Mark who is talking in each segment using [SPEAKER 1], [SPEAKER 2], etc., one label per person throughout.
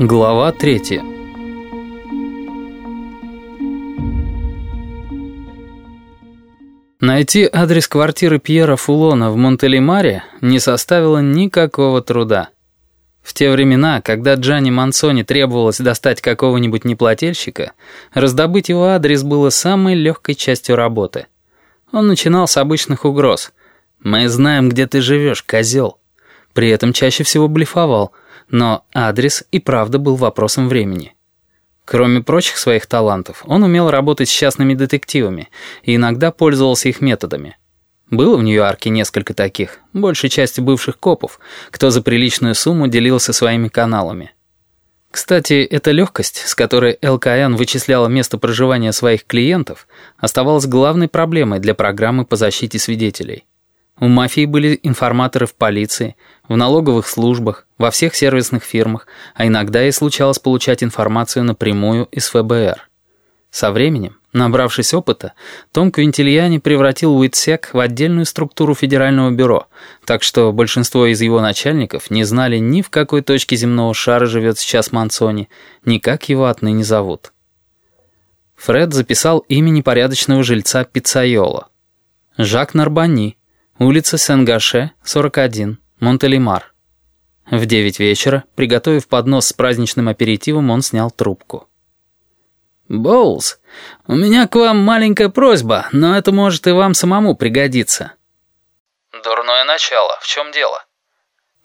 [SPEAKER 1] Глава третья Найти адрес квартиры Пьера Фулона в Монтелемаре не составило никакого труда. В те времена, когда Джанни Мансони требовалось достать какого-нибудь неплательщика, раздобыть его адрес было самой легкой частью работы. Он начинал с обычных угроз. «Мы знаем, где ты живешь, козел». При этом чаще всего блефовал – но адрес и правда был вопросом времени. Кроме прочих своих талантов, он умел работать с частными детективами и иногда пользовался их методами. Было в Нью-Йорке несколько таких, большей частью бывших копов, кто за приличную сумму делился своими каналами. Кстати, эта легкость, с которой ЛКН вычисляла место проживания своих клиентов, оставалась главной проблемой для программы по защите свидетелей. У мафии были информаторы в полиции, в налоговых службах, во всех сервисных фирмах, а иногда и случалось получать информацию напрямую из ФБР. Со временем, набравшись опыта, Том Квинтильяни превратил Уитсек в отдельную структуру Федерального бюро, так что большинство из его начальников не знали ни в какой точке земного шара живет сейчас Мансони, ни как его отныне зовут. Фред записал имя непорядочного жильца Пиццайола. Жак Нарбани, Улица Сен-Гаше, 41, Монтелемар. В девять вечера, приготовив поднос с праздничным аперитивом, он снял трубку. «Боулс, у меня к вам маленькая просьба, но это может и вам самому пригодиться».
[SPEAKER 2] «Дурное начало. В чем дело?»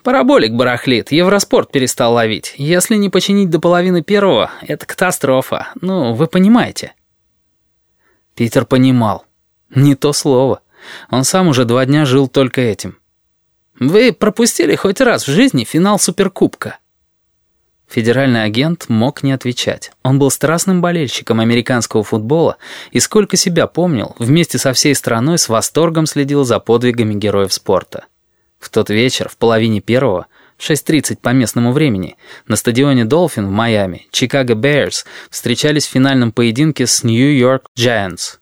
[SPEAKER 1] «Параболик барахлит, Евроспорт перестал ловить. Если не починить до половины первого, это катастрофа. Ну, вы понимаете». Питер понимал. Не то слово. Он сам уже два дня жил только этим. «Вы пропустили хоть раз в жизни финал Суперкубка?» Федеральный агент мог не отвечать. Он был страстным болельщиком американского футбола и, сколько себя помнил, вместе со всей страной с восторгом следил за подвигами героев спорта. В тот вечер, в половине первого, 6.30 по местному времени, на стадионе «Долфин» в Майами Чикаго Bears встречались в финальном поединке с Нью-Йорк Giants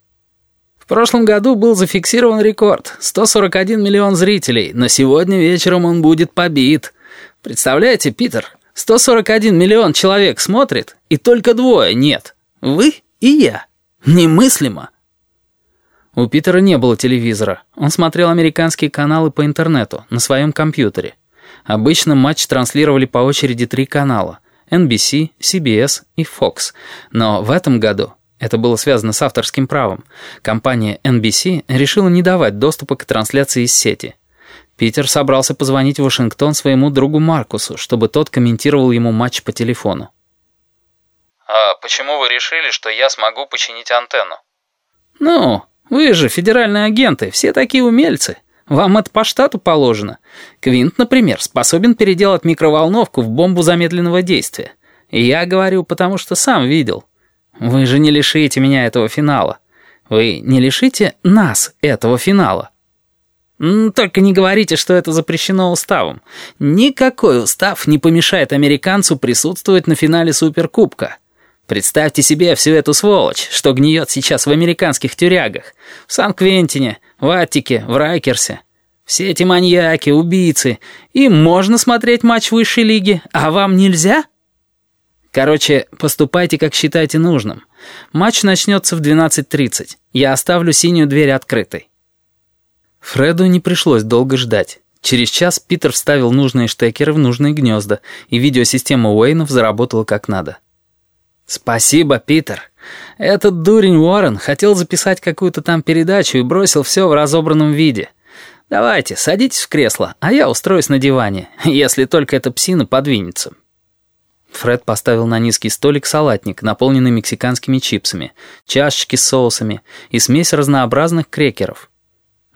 [SPEAKER 1] прошлом году был зафиксирован рекорд — 141 миллион зрителей, но сегодня вечером он будет побит. Представляете, Питер, 141 миллион человек смотрит, и только двое нет. Вы и я. Немыслимо. У Питера не было телевизора. Он смотрел американские каналы по интернету, на своем компьютере. Обычно матч транслировали по очереди три канала — NBC, CBS и Fox. Но в этом году это было связано с авторским правом. Компания NBC решила не давать доступа к трансляции из сети. Питер собрался позвонить в Вашингтон своему другу Маркусу, чтобы тот комментировал ему матч по телефону.
[SPEAKER 2] «А почему вы решили, что я смогу починить антенну?»
[SPEAKER 1] «Ну, вы же федеральные агенты, все такие умельцы. Вам это по штату положено. Квинт, например, способен переделать микроволновку в бомбу замедленного действия. Я говорю, потому что сам видел». Вы же не лишите меня этого финала. Вы не лишите нас этого финала. Только не говорите, что это запрещено уставом. Никакой устав не помешает американцу присутствовать на финале Суперкубка. Представьте себе всю эту сволочь, что гниет сейчас в американских тюрягах. В Сан-Квентине, в Аттике, в Райкерсе. Все эти маньяки, убийцы. Им можно смотреть матч высшей лиги, а вам нельзя?» Короче, поступайте, как считаете нужным. Матч начнется в 12.30. Я оставлю синюю дверь открытой». Фреду не пришлось долго ждать. Через час Питер вставил нужные штекеры в нужные гнезда, и видеосистема Уэйнов заработала как надо. «Спасибо, Питер. Этот дурень Уоррен хотел записать какую-то там передачу и бросил все в разобранном виде. Давайте, садитесь в кресло, а я устроюсь на диване, если только эта псина подвинется. Фред поставил на низкий столик салатник, наполненный мексиканскими чипсами, чашечки с соусами и смесь разнообразных крекеров.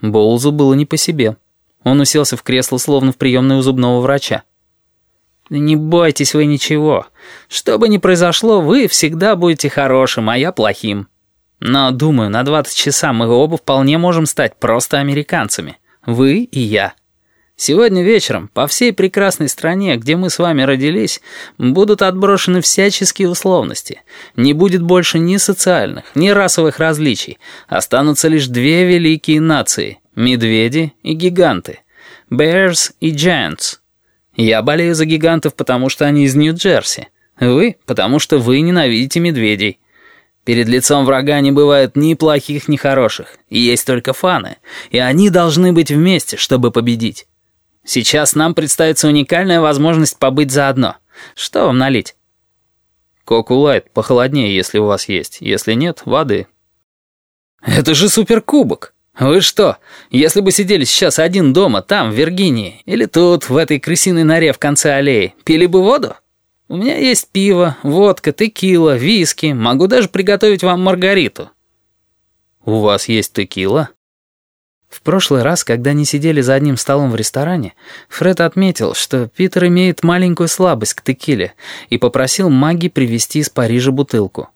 [SPEAKER 1] Боулзу было не по себе. Он уселся в кресло, словно в приемной у зубного врача. «Не бойтесь вы ничего. Что бы ни произошло, вы всегда будете хорошим, а я плохим. Но, думаю, на 20 часа мы оба вполне можем стать просто американцами. Вы и я». Сегодня вечером по всей прекрасной стране, где мы с вами родились, будут отброшены всяческие условности. Не будет больше ни социальных, ни расовых различий. Останутся лишь две великие нации — медведи и гиганты. Bears и Giants. Я болею за гигантов, потому что они из Нью-Джерси. Вы, потому что вы ненавидите медведей. Перед лицом врага не бывает ни плохих, ни хороших. Есть только фаны. И они должны быть вместе, чтобы победить. Сейчас нам представится уникальная возможность побыть заодно. Что вам налить? Коку лайт, похолоднее, если у вас есть. Если нет, воды. Это же суперкубок. Вы что, если бы сидели сейчас один дома, там, в Виргинии, или тут, в этой крысиной норе в конце аллеи, пили бы воду? У меня есть пиво, водка, текила, виски, могу даже приготовить вам маргариту. У вас есть текила? В прошлый раз, когда они сидели за одним столом в ресторане, Фред отметил, что Питер имеет маленькую слабость к текиле и попросил Маги привезти из Парижа бутылку.